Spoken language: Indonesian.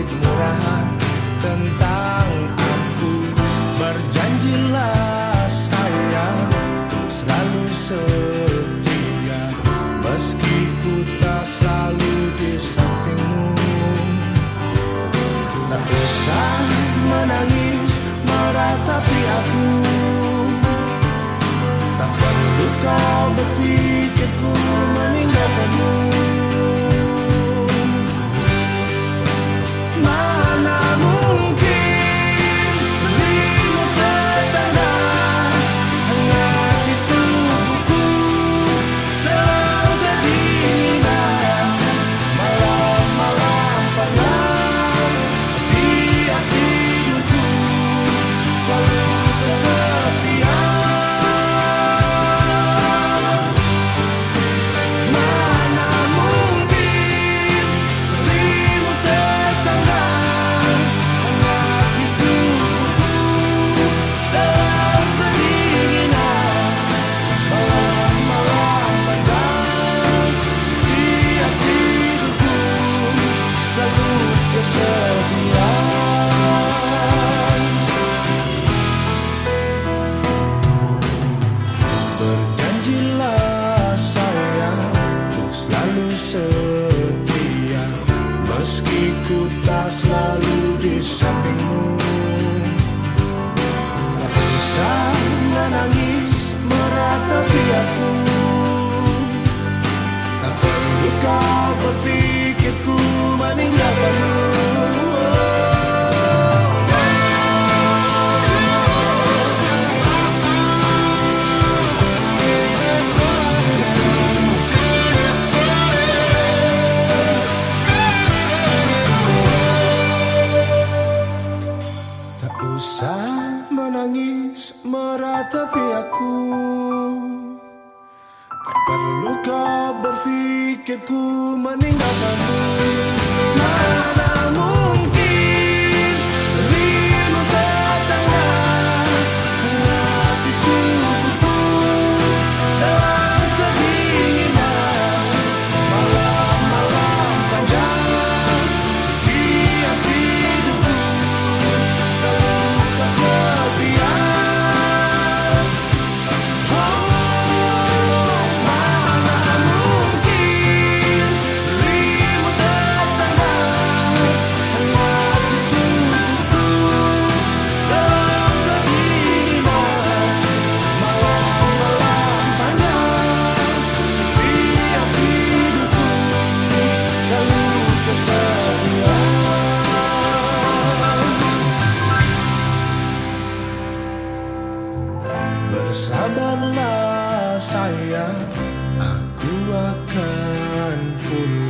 kemurahan tentang aku. Berjanjilah sayang untuk selalu setia Meski ku tak selalu di sampingmu. Tak usah menangis meratapi aku. Tak perlu kau berpikirku meninggalkanmu ku tak selalu di sampingmu meratapi aku Tak perlu kau berpikirku meninggalkanmu Bersabarlah sayang, aku akan pulang.